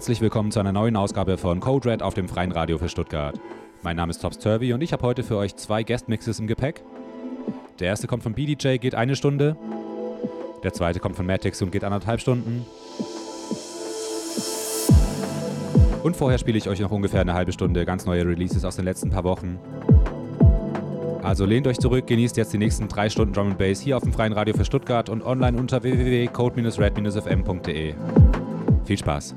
herzlich willkommen zu einer neuen Ausgabe von Code Red auf dem Freien Radio für Stuttgart. Mein Name ist Tops Turvy und ich habe heute für euch zwei Guest-Mixes im Gepäck. Der erste kommt von BDJ, geht eine Stunde. Der zweite kommt von Matix und geht anderthalb Stunden. Und vorher spiele ich euch noch ungefähr eine halbe Stunde ganz neue Releases aus den letzten paar Wochen. Also lehnt euch zurück, genießt jetzt die nächsten drei Stunden Drum Bass hier auf dem Freien Radio für Stuttgart und online unter www.code-red-fm.de. Viel Spaß!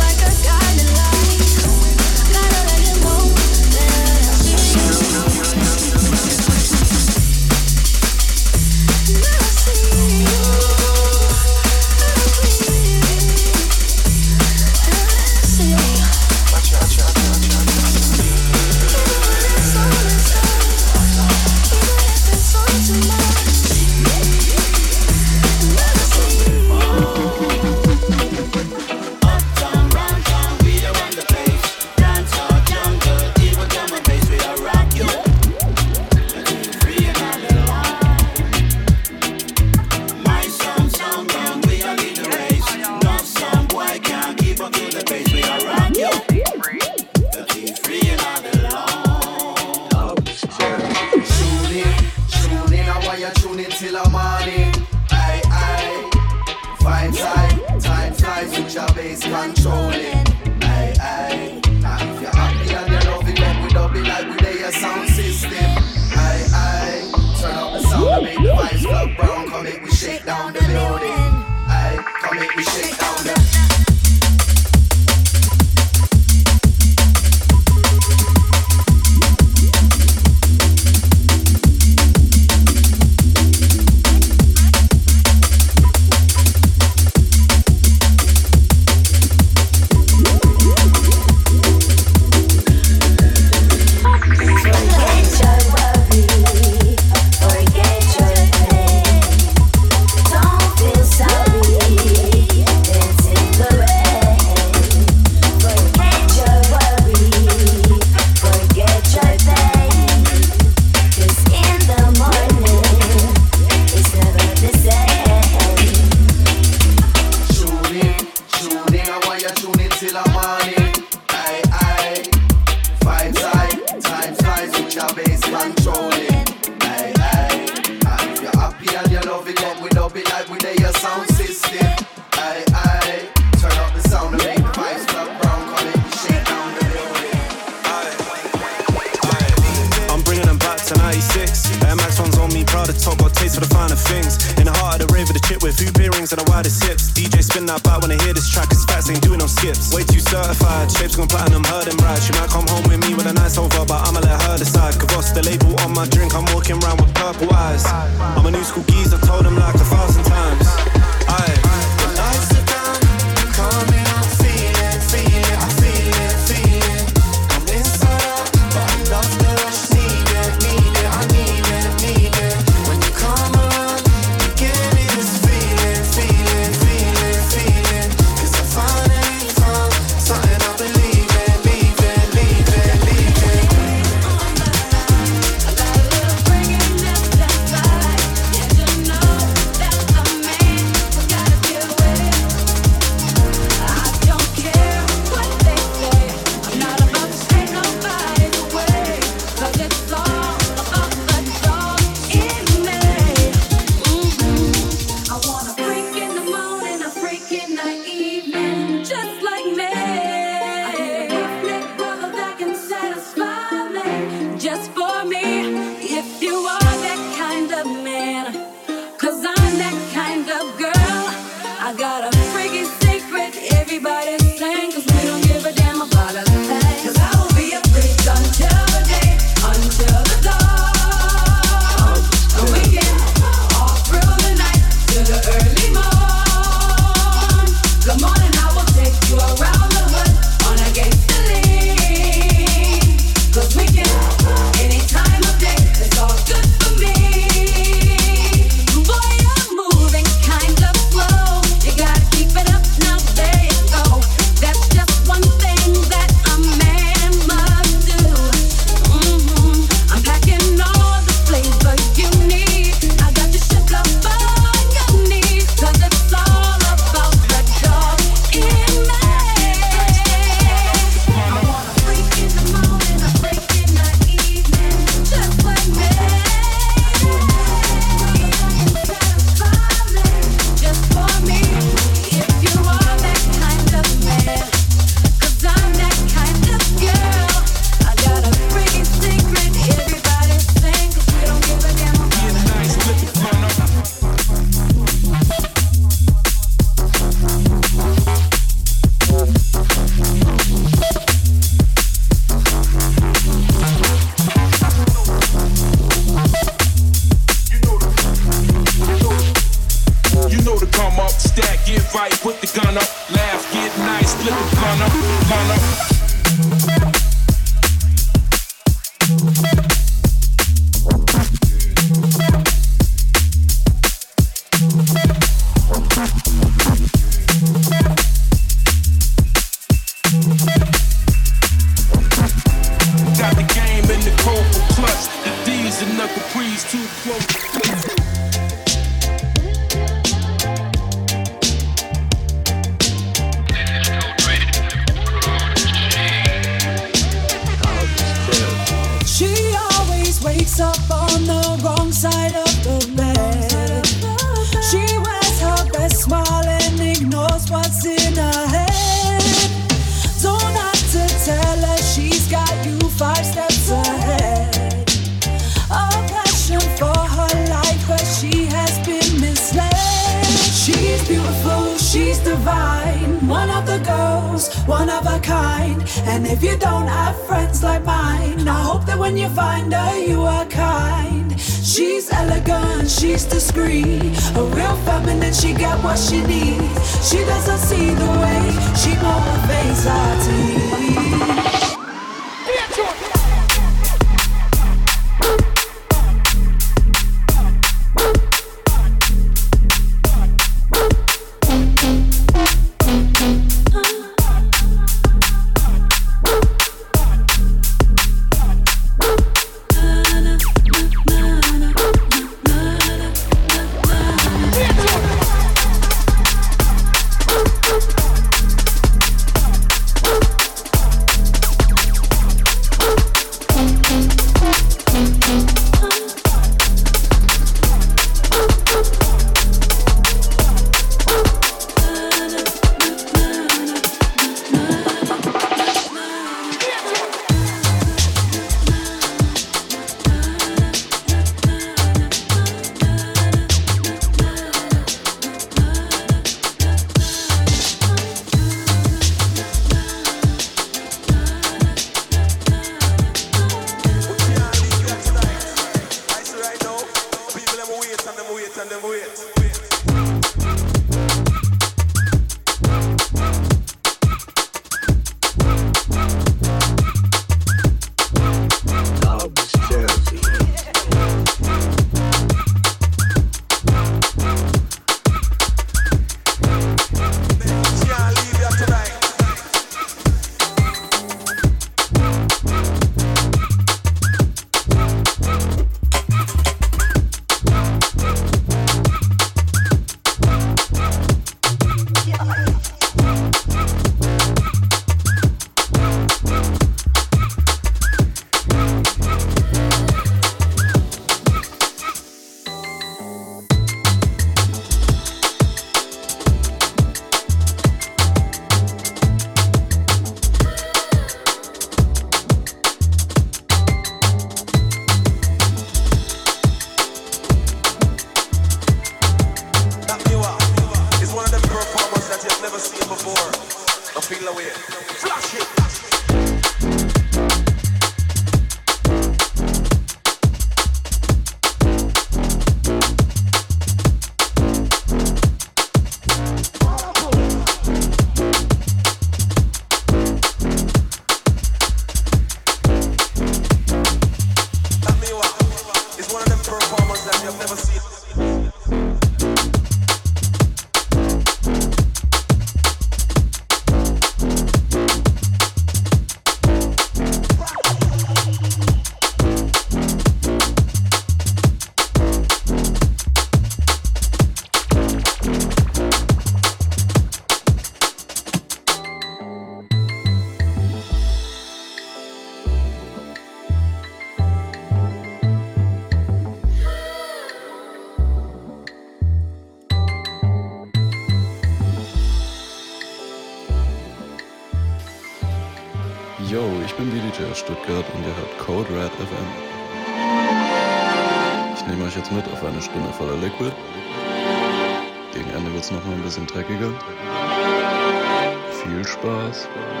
Viel Spaß.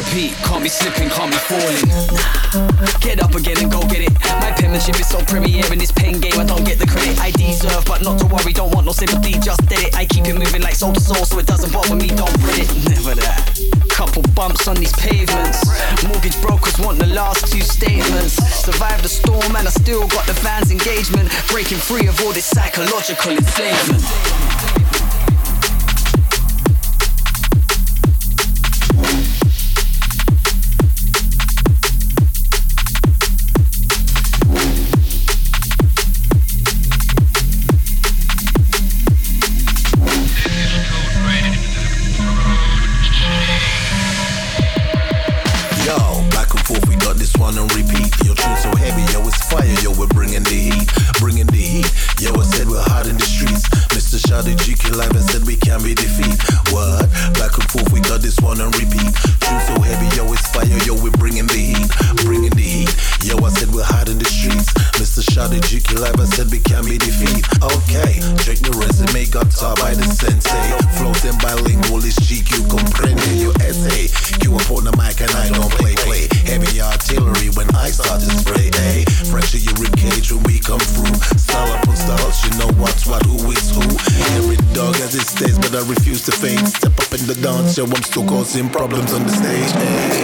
Repeat, can't be slipping, can't be falling. Get up again and go get it. My penmanship is so premier in this pen game, I don't get the credit I deserve, but not to worry, don't want no sympathy, just did it. I keep it moving like soul to soul, so it doesn't bother me, don't read it. Never that. Couple bumps on these pavements. Mortgage brokers want the last two statements. Survived the storm and I still got the fans' engagement. Breaking free of all this psychological enslavement. Yo, I'm still causing problems on the stage. Hey.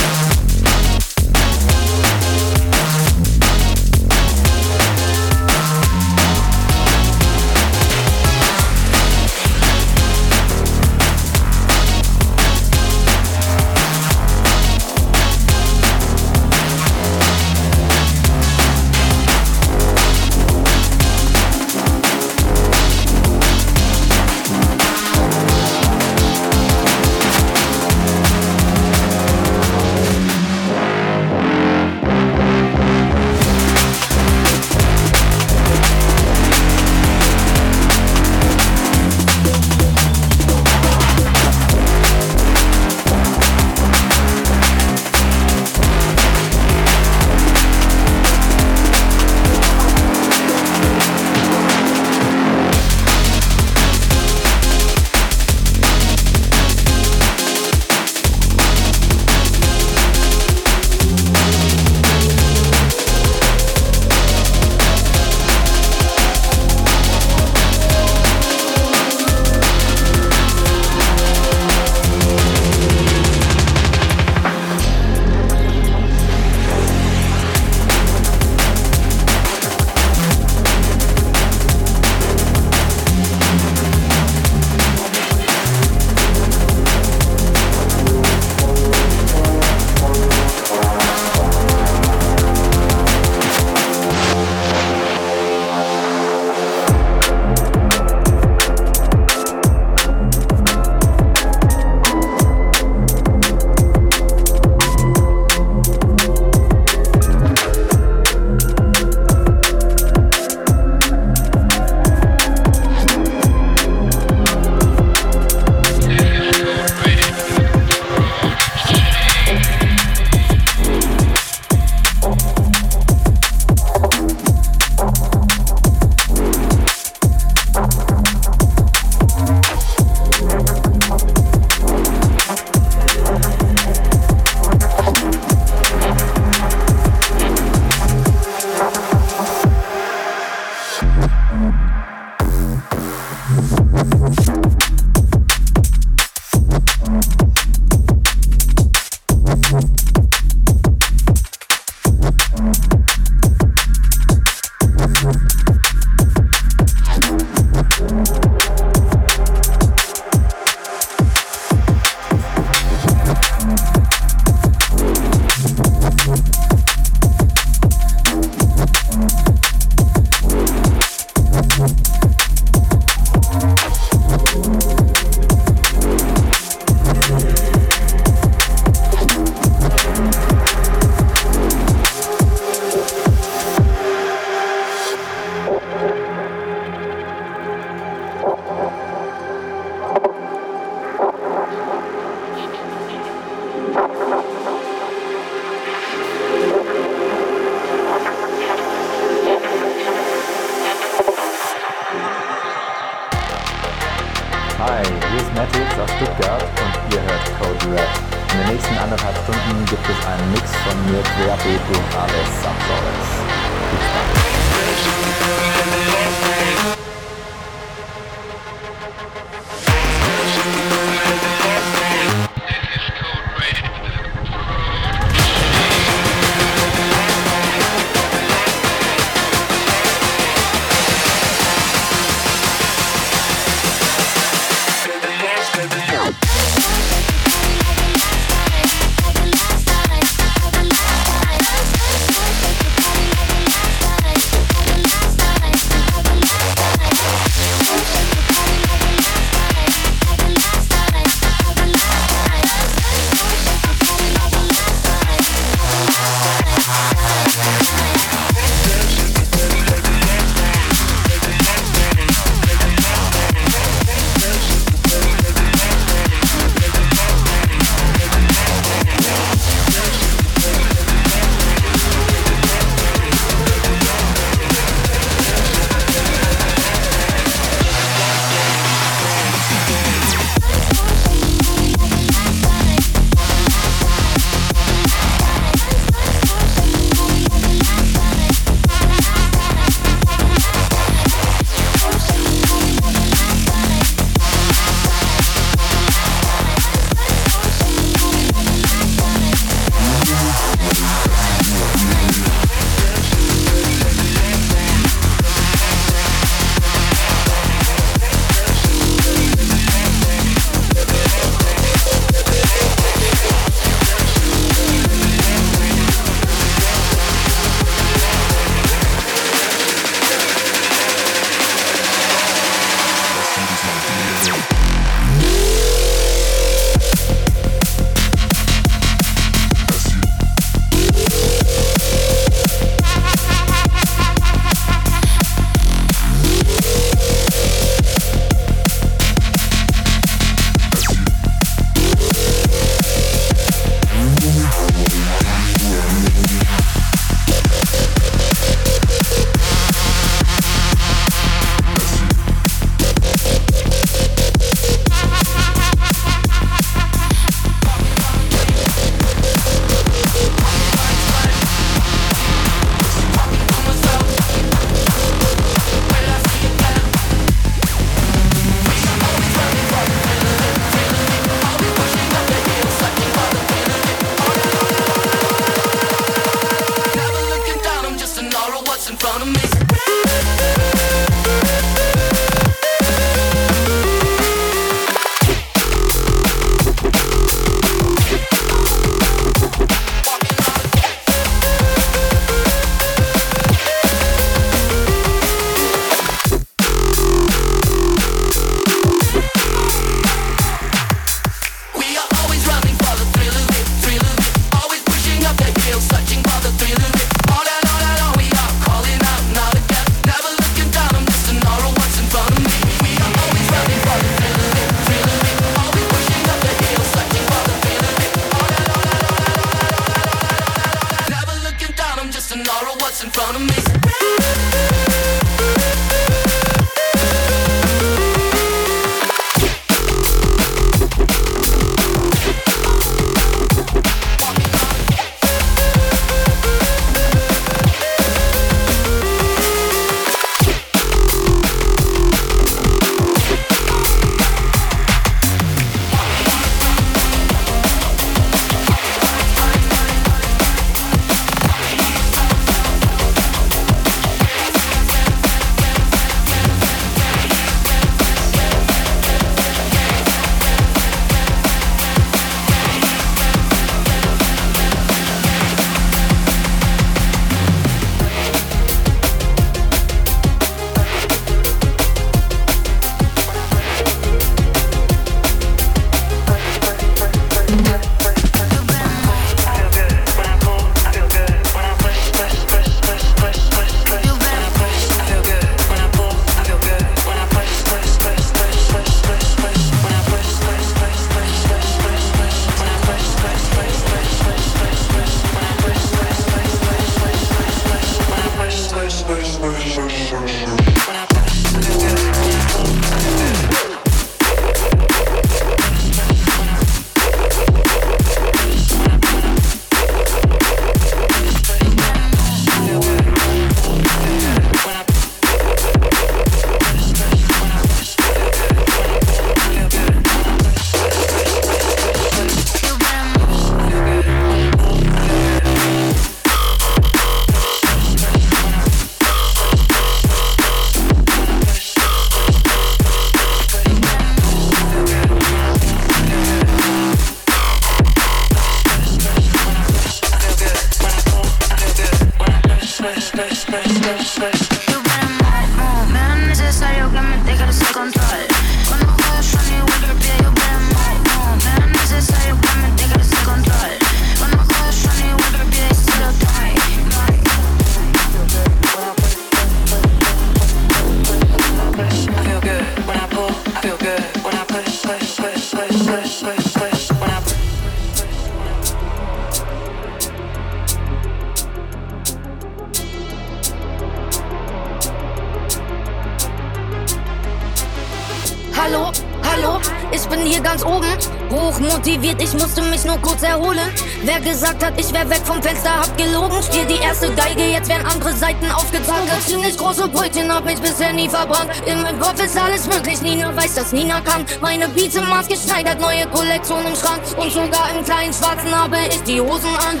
Aufgezogen. Ziemlich große Brötchen hab mich bisher nie verbrannt. In meinem Kopf ist alles möglich, Nina weiß, dass Nina kann. Meine Beats im maßgeschneidert, neue Kollektion im Schrank. Und sogar im kleinen Schwarzen habe ich die Hosen an.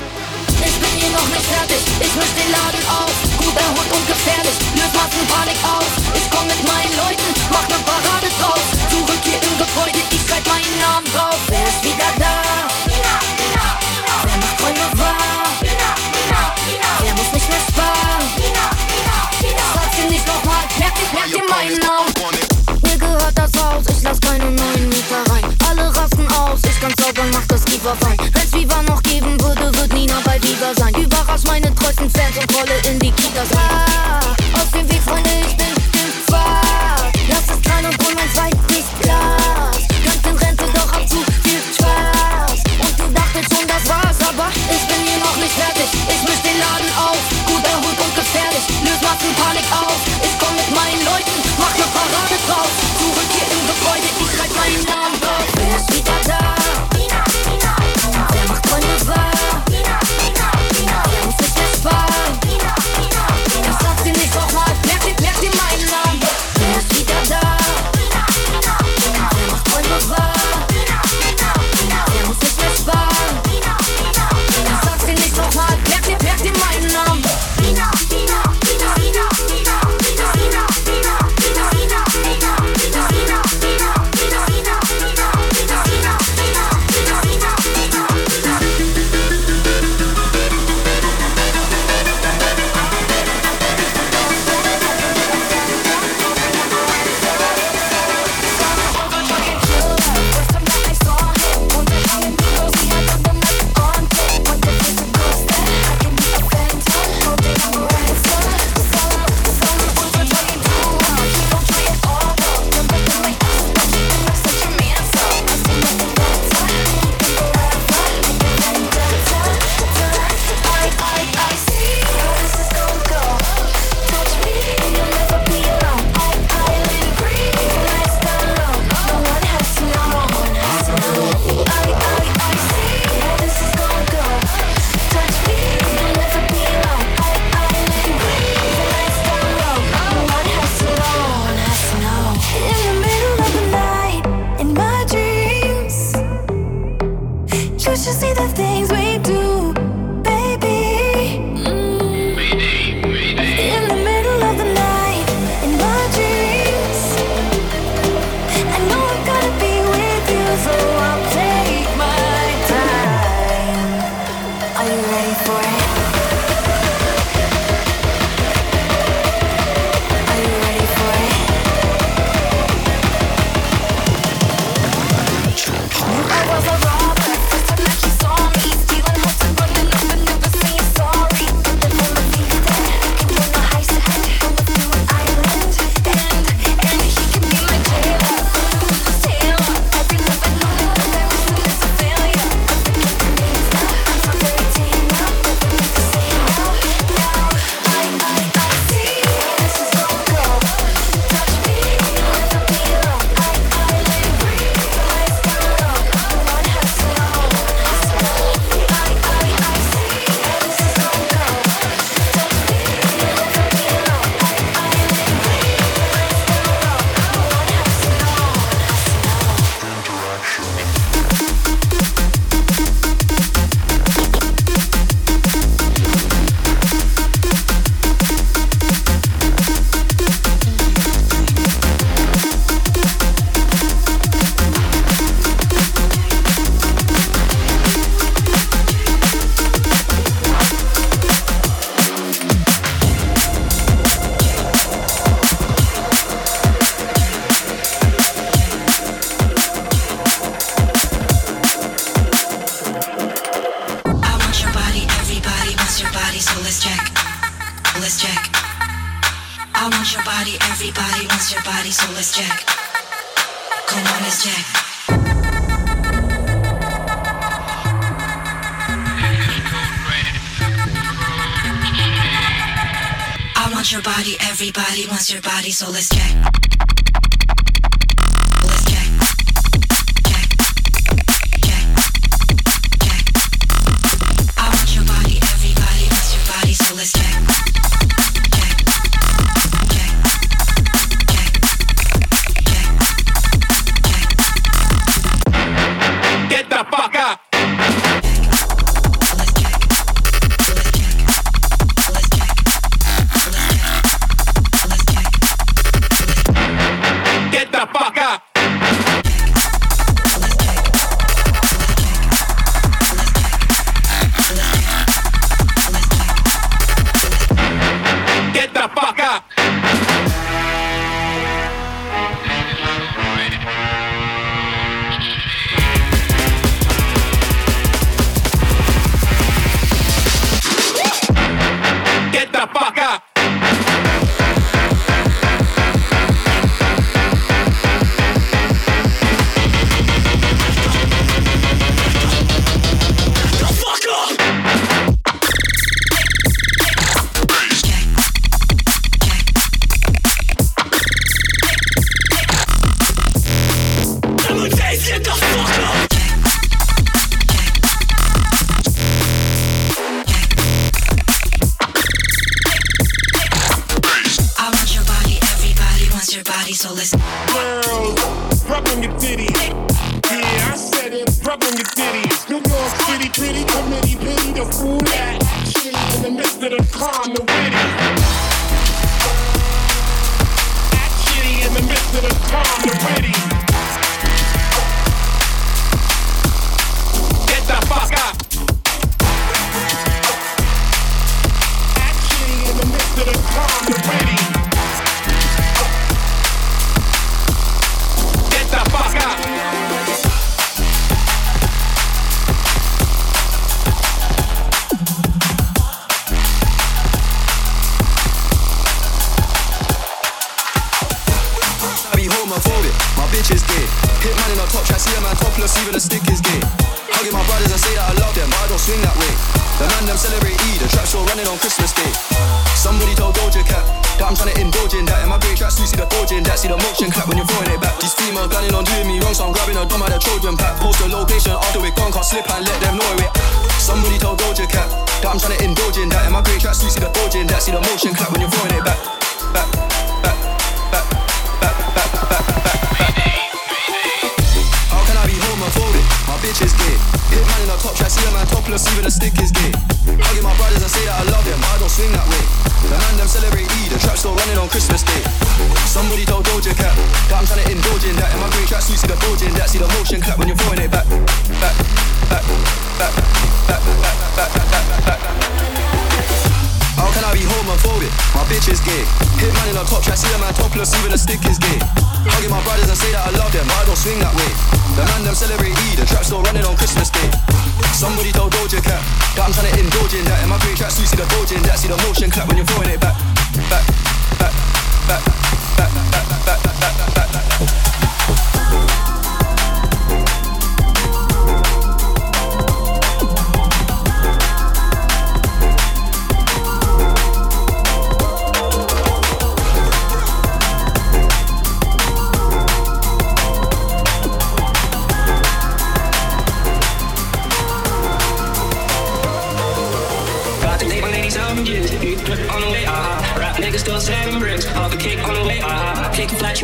Ich bin hier noch nicht fertig, ich misch den Laden auf. Guter Hund und gefährlich, löst Massenpanik aus. Ich komm mit meinen Leuten, mach ne Parade draus. Zurück hier im Gebäude, ich schreib meinen Namen drauf. Wer ist wieder da? Wer macht Träume wahr? Wer muss nicht mehr sparen? Viva fein. Wenn's Viva noch geben würde, wird Nina bei Viva sein. Überrasch meine treuesten Fans und rolle in die Kitas rein.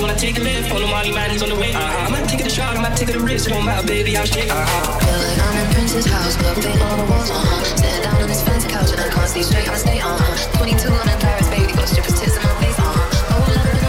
when I take a lift on the Molly Madden's on the way uh -huh. I'm not taking a shot I'm not taking a risk it don't matter baby I'm shaking uh -huh. feel like I'm in Prince's house but they all the walls on uh -huh. down on this fancy couch and I can't see straight I stay on uh -huh. 22 on in Paris baby go strip his in my face uh -huh. oh,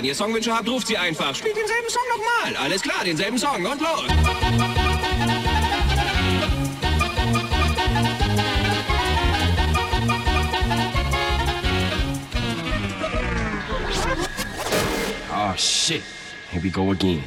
Wenn ihr Songwünsche habt, ruft sie einfach. Spielt denselben Song nochmal. Alles klar, denselben Song und los. Oh shit. Here we go again.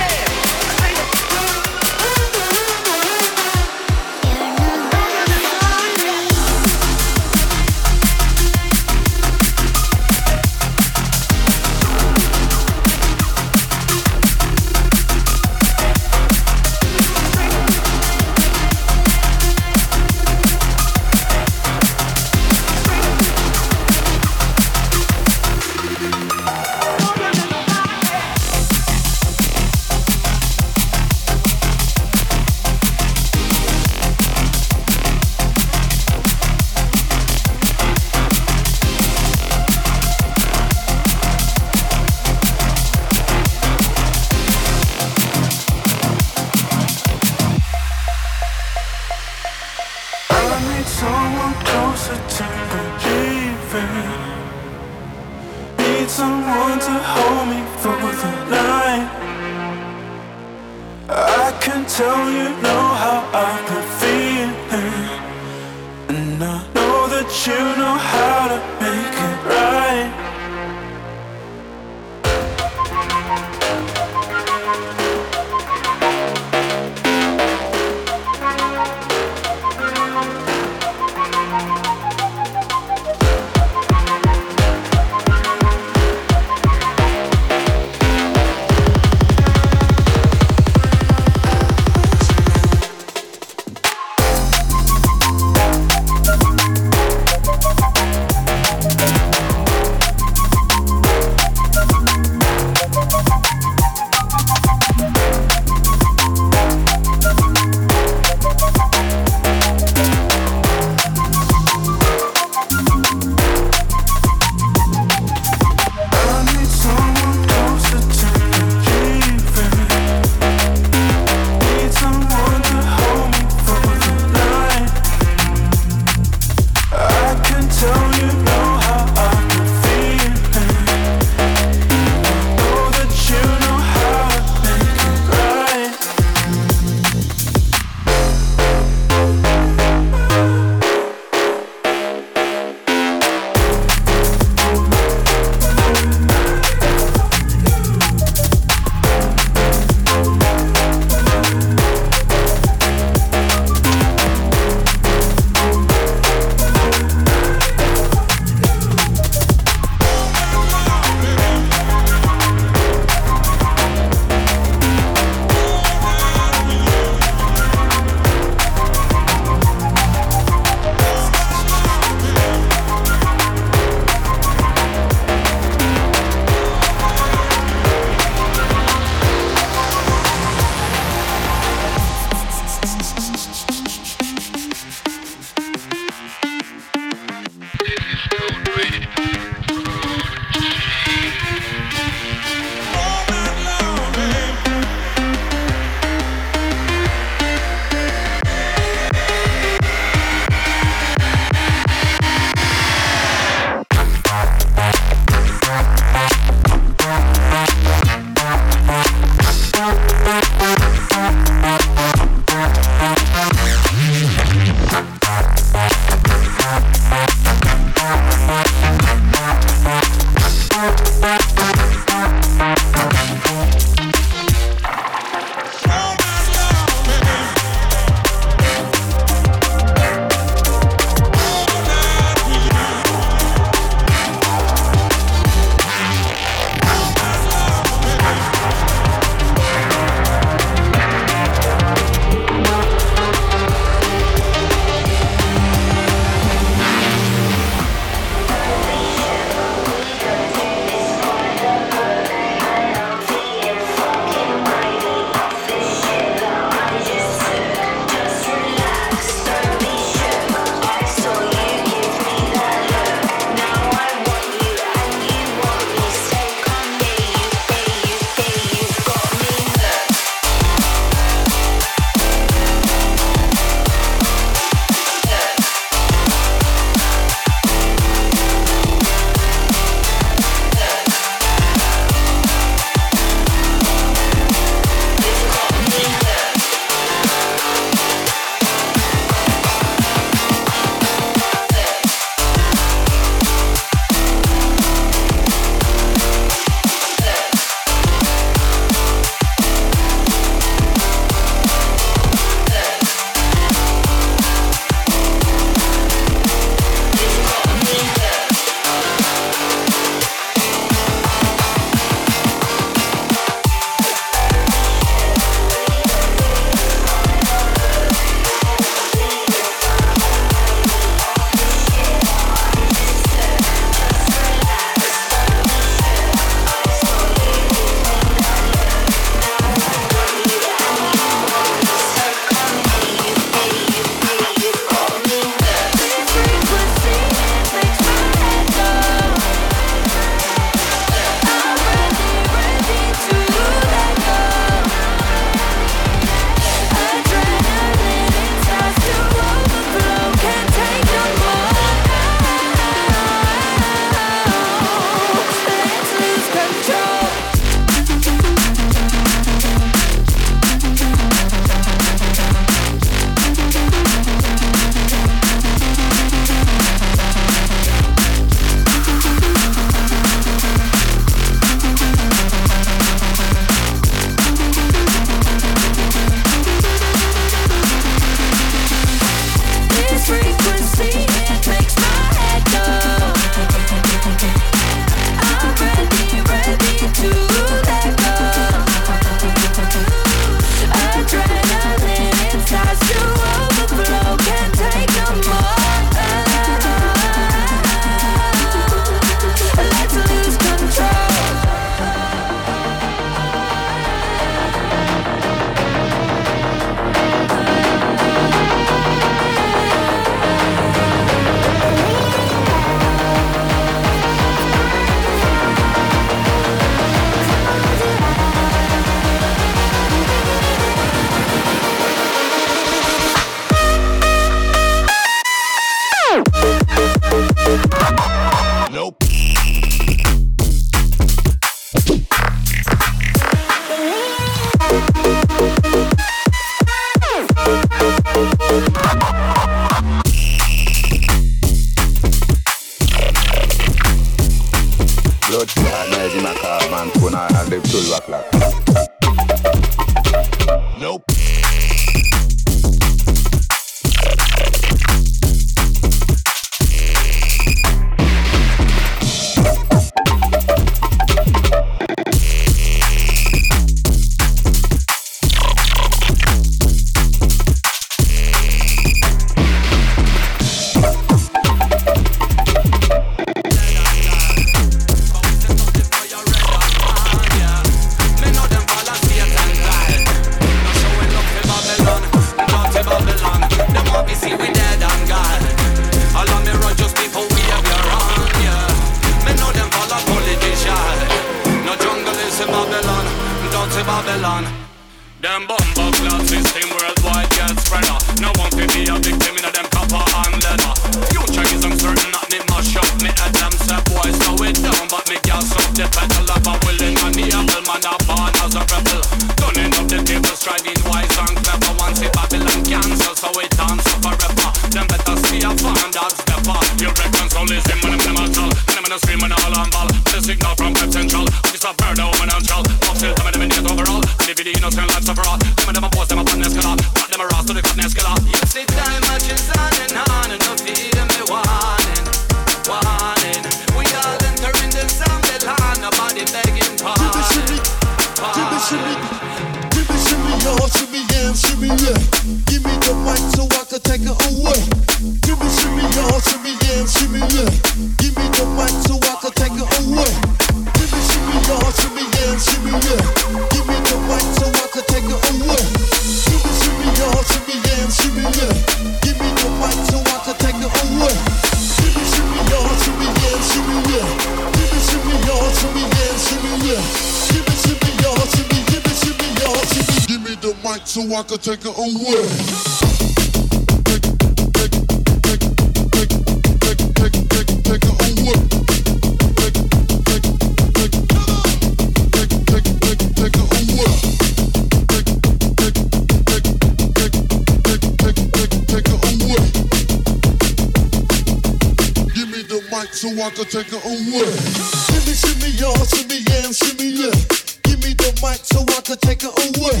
to take it away.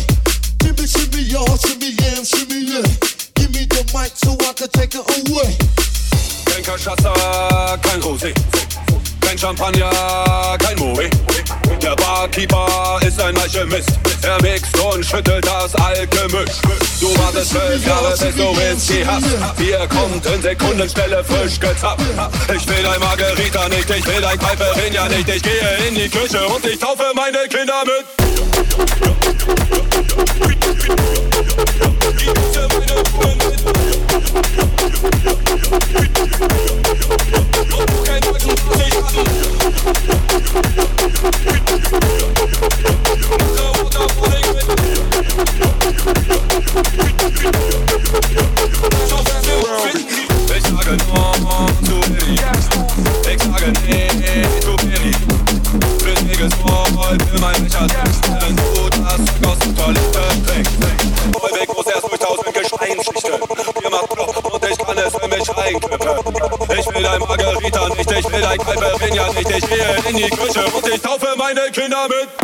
Jimmy shimmy y'all shimmy yam shimmy yeah. Give me the mic so I can take it away. Kein Kaschatzer kein Rosé. Kein Champagner kein Moe. Der Barkeeper ist ein Alchemist er mixt und schüttelt das des Jahres ist so ins hast hier kommt in Sekundenstelle frisch gezappt ich will ein Margarita nicht ich will ein Piper hin ja nicht ich gehe in die Küche. Und ich taufe meine Kinder mit Meine die Küche und ich taufe meine Kinder mit.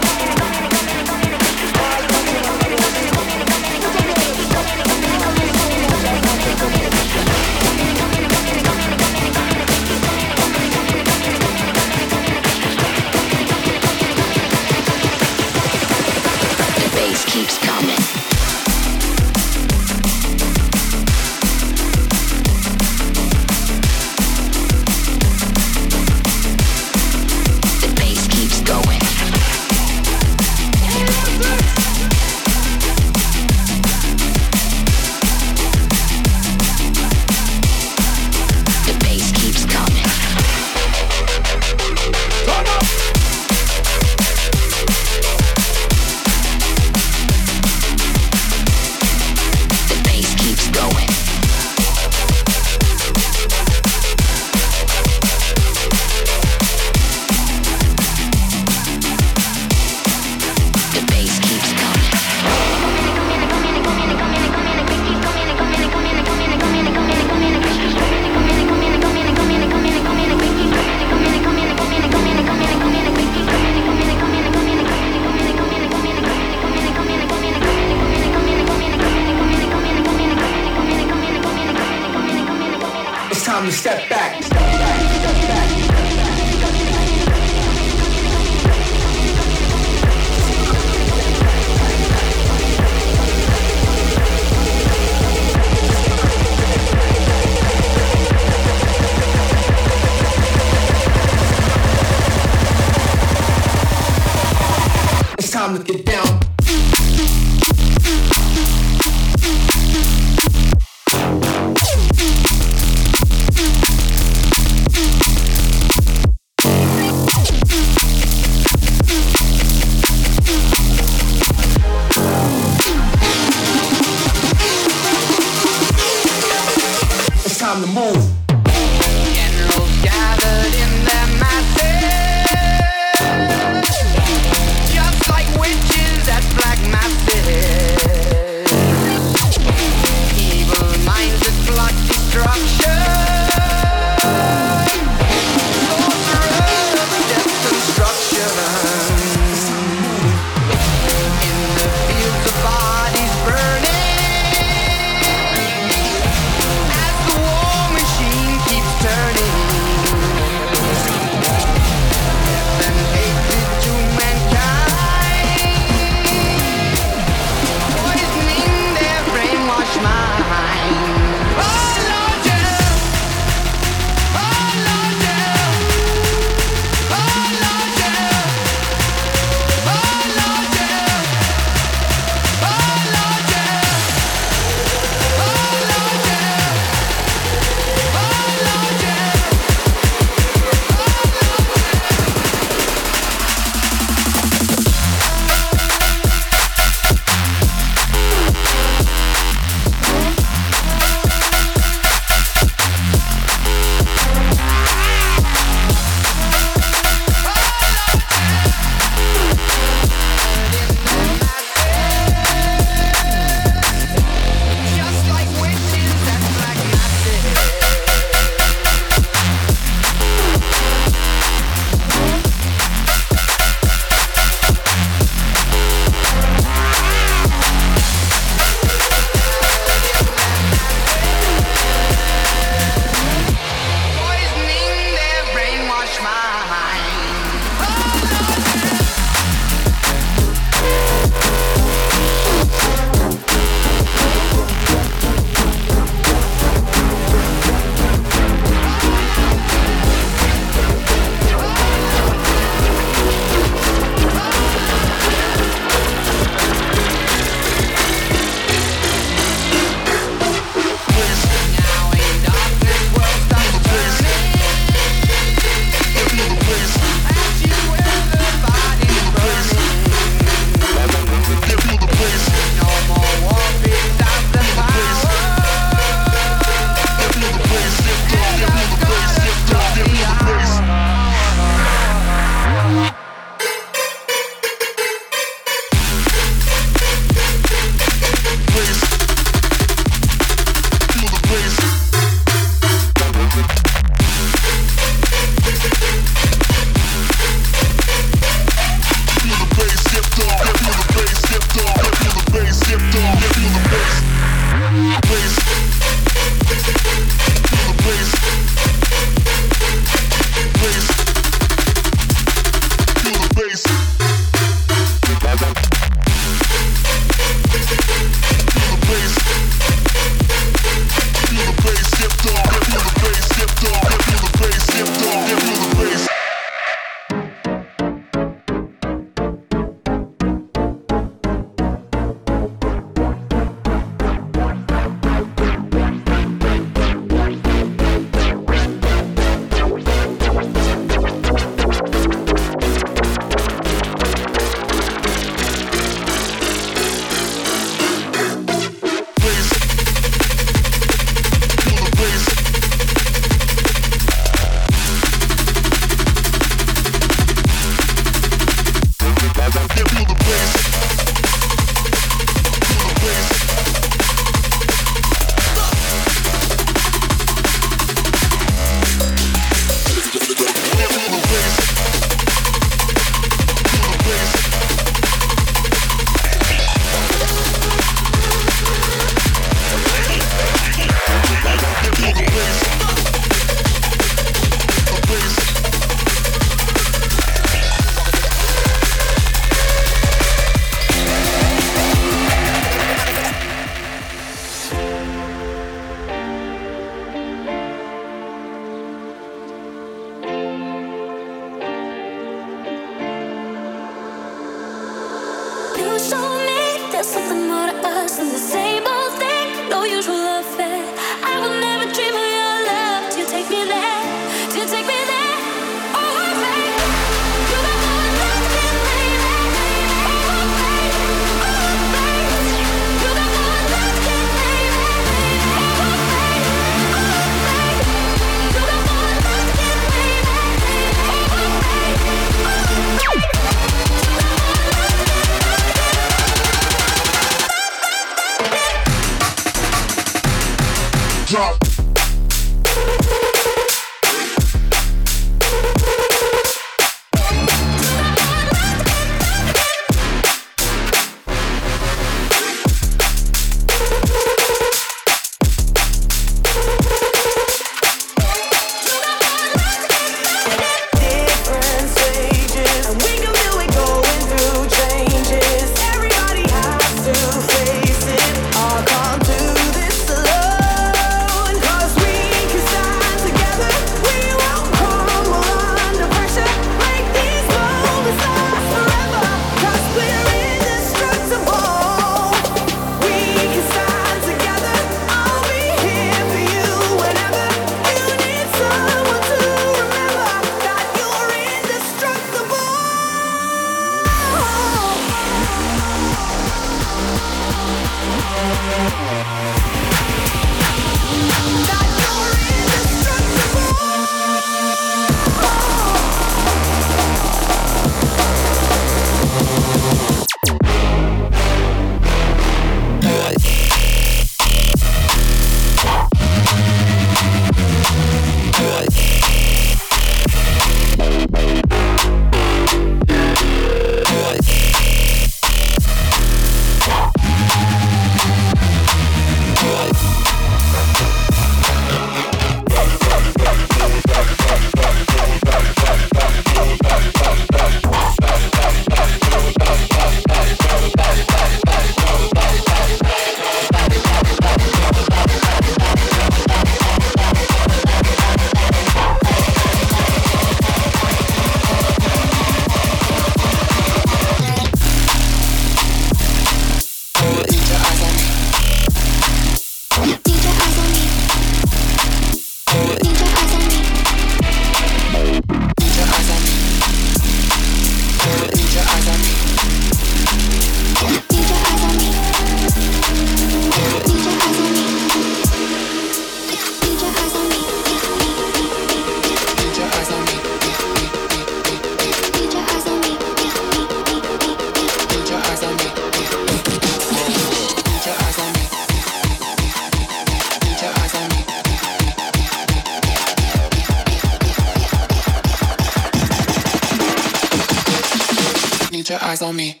Your eyes on me,